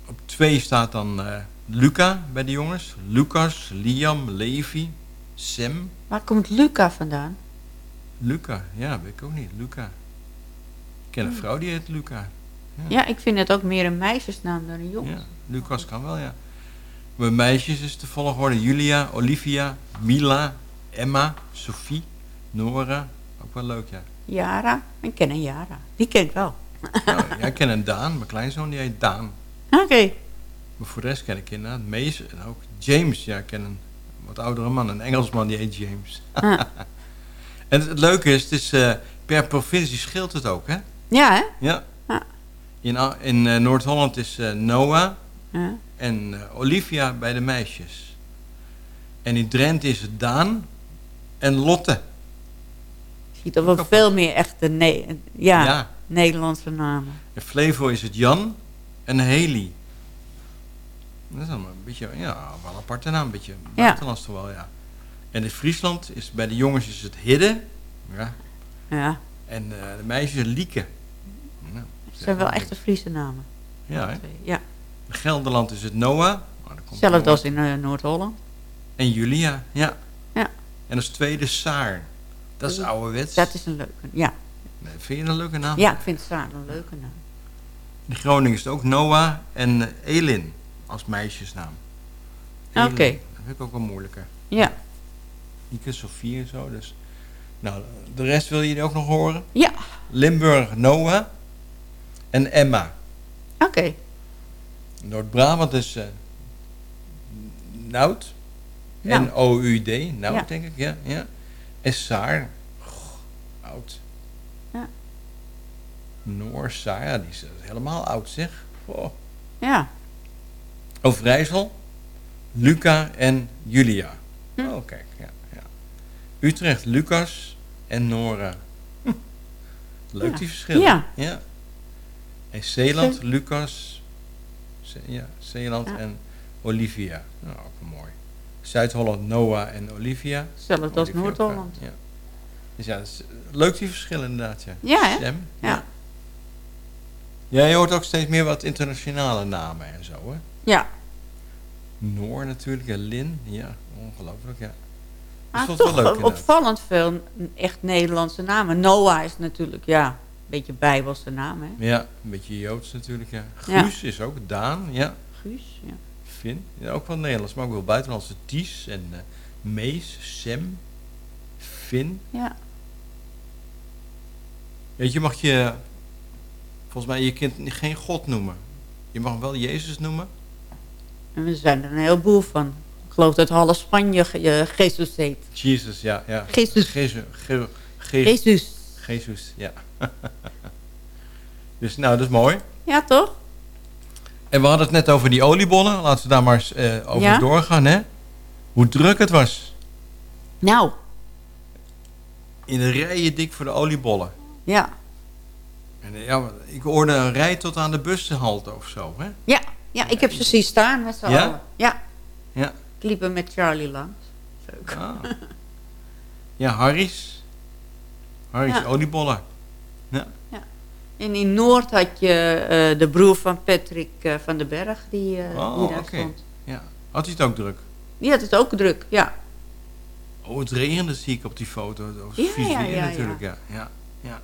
op twee staat dan eh, Luca bij de jongens. Lucas, Liam, Levi, Sam. Waar komt Luca vandaan? Luca, ja, weet ik ook niet. Luca. Ik ken een vrouw die heet Luca. Ja, ik vind het ook meer een meisjesnaam dan een jongen. Ja, Lucas kan wel, ja. Bij meisjes is de volgorde Julia, Olivia, Mila, Emma, Sophie, Nora. Ook wel leuk, ja. Yara, ik ken een Yara. Die ken ik wel. Nou, ja, ik ken een Daan, mijn kleinzoon die heet Daan. Oké. Maar voor de rest ken ik inderdaad Mees en ook James. Ja, ik ken een wat oudere man, een Engelsman die heet James. Ah. en het, het leuke is, het is eh, per provincie scheelt het ook, hè? Ja, hè? Ja. Ja. In, in eh, Noord-Holland is eh, Noah Ja. en eh, Olivia bij de meisjes. En in Drenthe is het Daan en Lotte. Je ziet er wel veel meer echte ne ja, Ja. Nederlandse namen. In Flevo is het Jan en Haley. Dat is allemaal een beetje, ja, wel een aparte naam, een beetje buitenlands toch wel, ja. En in Friesland is bij de jongens is het Hidde. Ja. Ja, En de meisjes Lieke. Het zijn wel echte Friese namen. Ja, hè? Ja. In Gelderland is het Noah. Hetzelfde Noah. als in eh, Noord-Holland. En Julia, ja. Ja. En als tweede Saar. Dat is ouderwets. Dat is een leuke, ja. Nee, vind je een leuke naam? Ja, ik vind Saar een leuke naam. In Groningen is het ook Noah en eh, Elin als meisjesnaam. Oké. Elin, Dat vind ik ook wel moeilijker. Ja. Nieke, Sofie en zo. Dus. Nou, de rest wil je ook nog horen? Ja. Limburg, Noah en Emma. Oké. Noord-Brabant is. Nou. N-O-U-D. Nout, Ja. denk ik, ja. ja. En Saar. Oud. Ja. Noor, Saar, ja, die is helemaal oud, zeg. Goh. Ja. Overijssel, Luca en Julia. Hm. Oh, kijk, ja, ja. Utrecht, Lucas en Nora. Hm. Leuk Ja. die verschillen. Ja. ja. En Zeeland, Ze- Lucas, Ze- ja, Zeeland Ja. en Olivia. Nou, ook mooi. Zuid-Holland, Noah en Olivia. Hetzelfde als Noord-Holland. Ja. Dus ja, het is leuk die verschillen inderdaad, ja. Ja, hè? Sam, Ja. Ja, je hoort ook steeds meer wat internationale namen en zo, hè? Ja. Noor natuurlijk, en Lin, ja, ongelooflijk, ja. Vond het toch wel leuk, opvallend veel echt Nederlandse namen. Noah is natuurlijk, ja, beetje bijbelse naam, hè? Ja, een beetje Joods natuurlijk, ja. Ja. Guus is ook, Daan, ja. Guus, ja. Finn, ja, ook wel Nederlands, maar ook wel buitenlandse. Ties en eh, Mees, Sam, Finn. Ja. Weet je, mag je volgens mij je kind geen God noemen. Je mag hem wel Jezus noemen. En er zijn er een heleboel van. Ik geloof dat half Spanje Jezus heet. Jezus, ja. ja. Jezus. Jezus. Je, je, Jezus. Jezus, ja. dus nou, dat is mooi. Ja, toch? En we hadden het net over die oliebollen. Laten we daar maar eens eh, over Ja? doorgaan, hè. Hoe druk het was. Nou. In de rijen dik voor de oliebollen. Ja. En ja, ik hoorde een rij tot aan de bushalte of zo, hè? Ja, ja ik heb ze zien staan met z'n Ja? allen. Ja. Ja. Ik liep er met Charlie langs. Leuk. Ah. Ja, Harry's. Harry's Ja. oliebollen. Ja. En in Noord had je eh, de broer van Patrick eh, van den Berg, die, eh, Oh, die oké. daar stond. Ja. Had hij het ook druk? Die had het ook druk, ja. Oh, het regende zie ik op die foto. Ja, ja, ja, natuurlijk, ja. Ja. ja.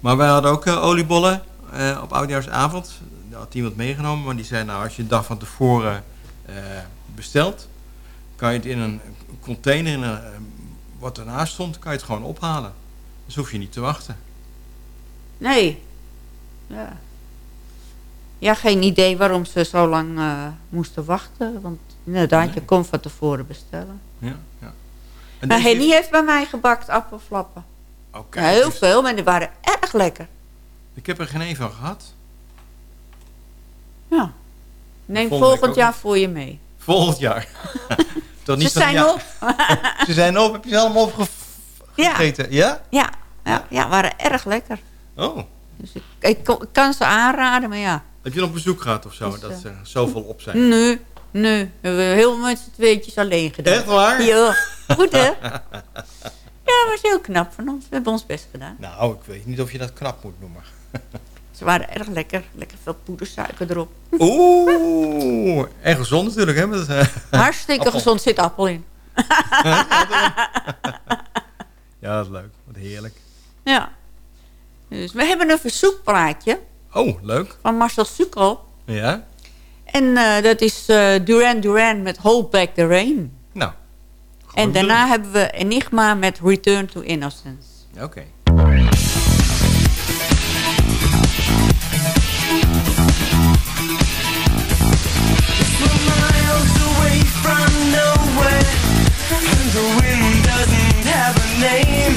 Maar wij hadden ook oliebollen op oudjaarsavond. Daar had iemand meegenomen, maar die zei nou als je de dag van tevoren bestelt, kan je het in een container in een, wat ernaast stond, kan je het gewoon ophalen. Dus hoef je niet te wachten. Nee. Ja. Ja, geen idee waarom ze zo lang eh, moesten wachten. Want inderdaad, je kon van tevoren bestellen. Ja, ja. En Maar Henny heeft bij mij gebakt appelflappen. Ja, kijk heel eens. veel, maar die waren erg lekker. Ik heb er geen één van gehad. Ja. Neem volgend jaar voor je mee. Volgend jaar. Toch niet Ze zijn ja. op. ze zijn op. Heb je ze allemaal opgegeten? Ja? Ja, ja, ja, waren erg lekker. Oh. Dus ik, ik, kon- ik kan ze aanraden, maar ja. Heb je nog bezoek gehad of zo? Dus, dat eh, ze zoveel op zijn? Nee, nee. We hebben heel met z'n tweetjes alleen gedaan. Echt waar? Ja, goed hè? Ja, was heel knap van ons. We hebben ons best gedaan. Nou, ik weet niet of je dat knap moet noemen. Ze waren erg lekker. Lekker veel poedersuiker erop. Oeh, en gezond natuurlijk, hè? Met, eh, Hartstikke appel. gezond zit appel in. Ja, dat is leuk. Wat heerlijk. Ja. Dus we hebben een verzoekplaatje Oh, leuk. van Marcel Sukkel. Ja? En eh, dat is eh, Duran Duran met Hold Back the Rain. Nou. En daarna hebben we Enigma met Return to Innocence. Oké. And the wind doesn't have a name.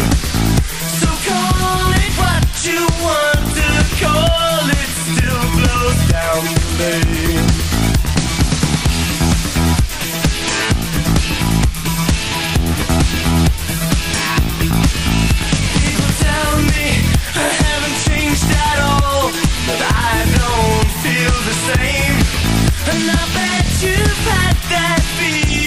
So call it what you want to call it, still blows down the lane. People tell me I haven't changed at all, but I don't feel the same. And I bet you've had that feeling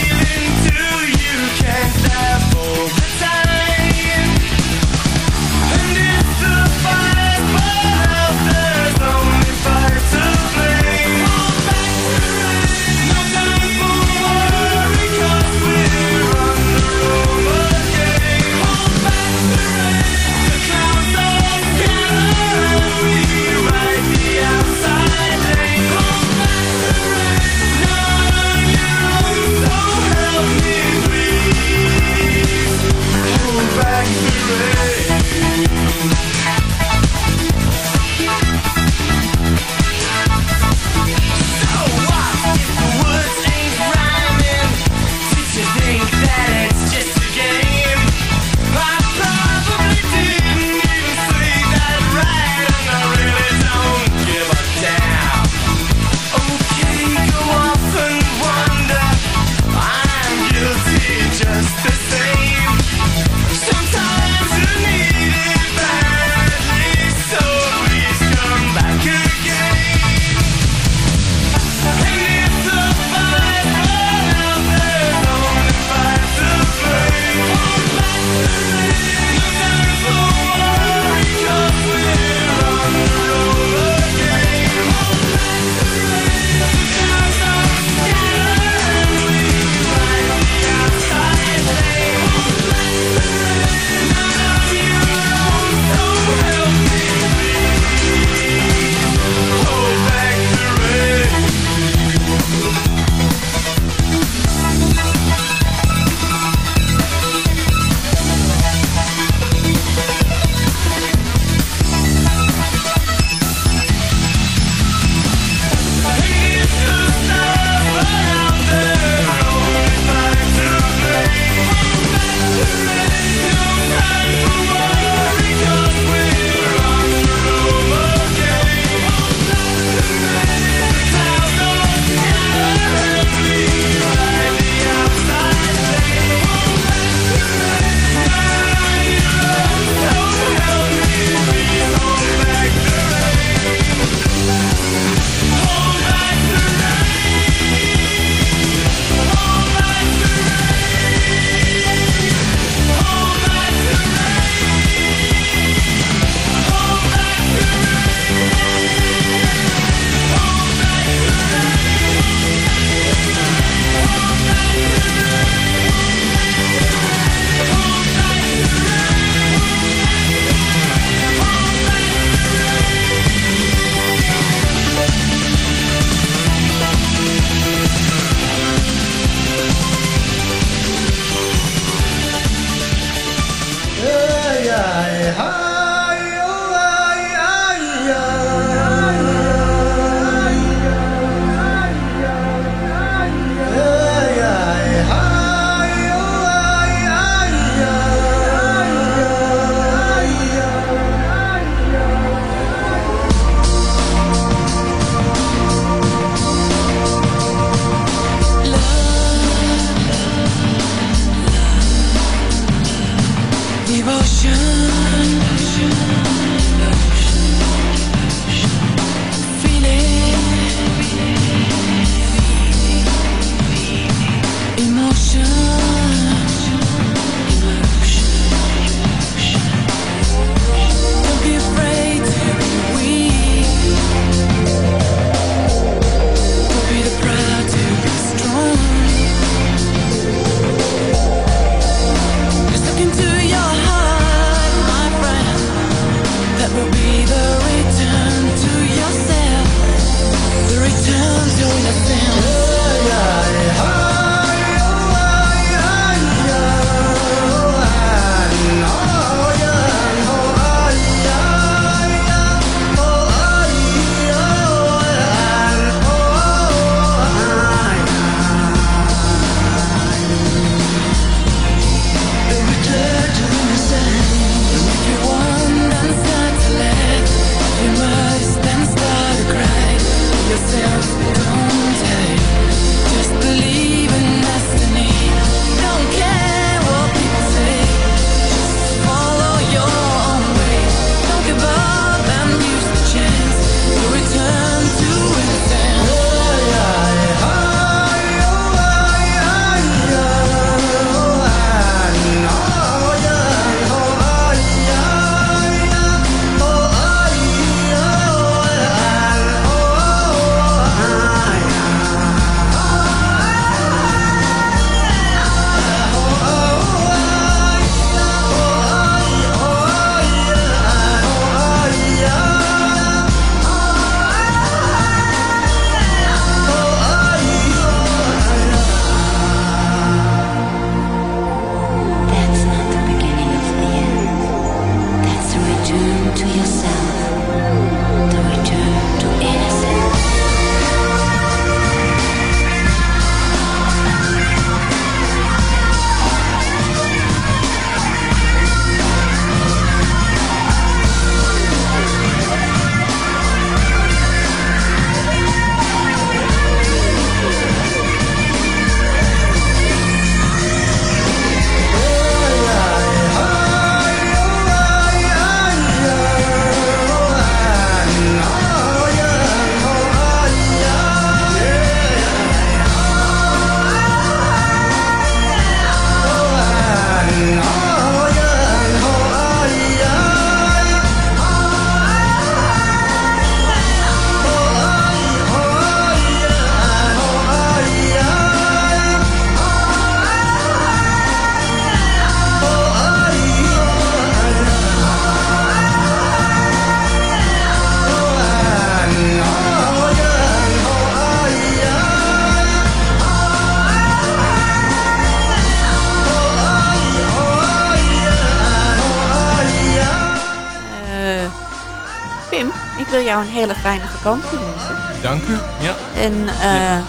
jou een hele fijne vakantie wensen. Dank u. Ja. En eh,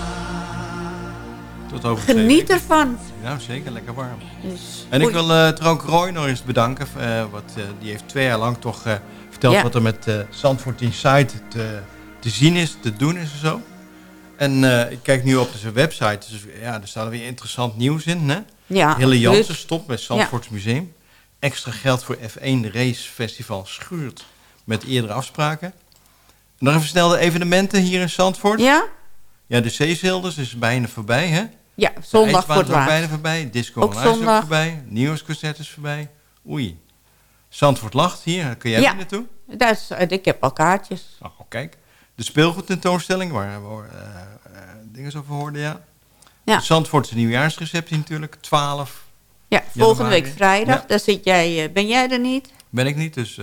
Tot over geniet ervan. Ja, zeker. Lekker warm. Dus, En ik wil eh Tronk Roy nog eens bedanken. eh, wat, die heeft twee jaar lang toch verteld Ja. wat er met Zandvoort Inside te, te zien is, te doen is en zo. En ik kijk nu op zijn website. Dus ja, er staat weer interessant nieuws in. Hè? Ja, Hille Jansen stopt bij Zandvoorts Museum. Extra geld voor F1 Race Festival schuurt met eerdere afspraken. Nog even snel de evenementen hier in Zandvoort. Ja? Ja, de Zeezilders is bijna voorbij, hè? Ja, zondag het ook bijna voorbij. Disco Ook is ook voorbij. Nieuwsconcert is voorbij. Oei. Zandvoort lacht hier. Kun jij Ja. naartoe? Daar is, eh, ik heb al kaartjes. Oh, kijk. De speelgoedtentoonstelling, waar we eh, eh, dingen over hoorden, ja. Ja. De Zandvoortse nieuwjaarsreceptie natuurlijk, 12. Ja, volgende januari. week vrijdag. Ja, Daar zit jij, eh, ben jij er niet? ben ik niet, dus...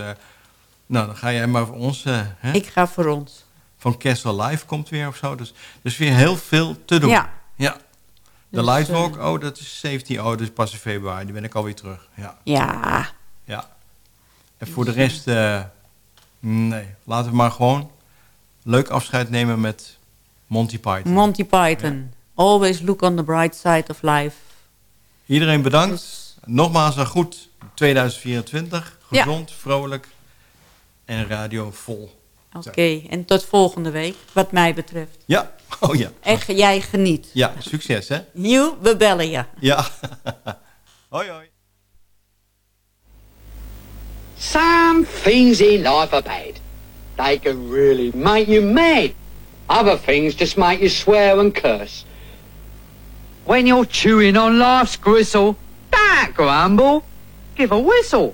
eh, nou, dan ga jij maar voor ons... eh, hè? Ik ga voor ons. Van Kessel Live komt weer of zo. Dus, dus weer heel veel te doen. Ja. ja. De Dus, Lightwalk, oh, dat is 17. Oh, dat is pas in februari. Die ben ik alweer terug. Ja. Ja. Ja. En voor de rest, eh, nee. Laten we maar gewoon leuk afscheid nemen met Monty Python. Monty Python. Always look on the bright side of life. Iedereen bedankt. Nogmaals een goed 2024. Ja. Gezond, vrolijk en radio vol. Oké, en tot volgende week, wat mij betreft. Ja, oh ja. En ge- jij geniet. Ja, succes hè. Nieuw, we bellen je. Ja. hoi hoi. Some things in life are bad. They can really make you mad. Other things just make you swear and curse. When you're chewing on life's gristle, don't grumble, give a whistle.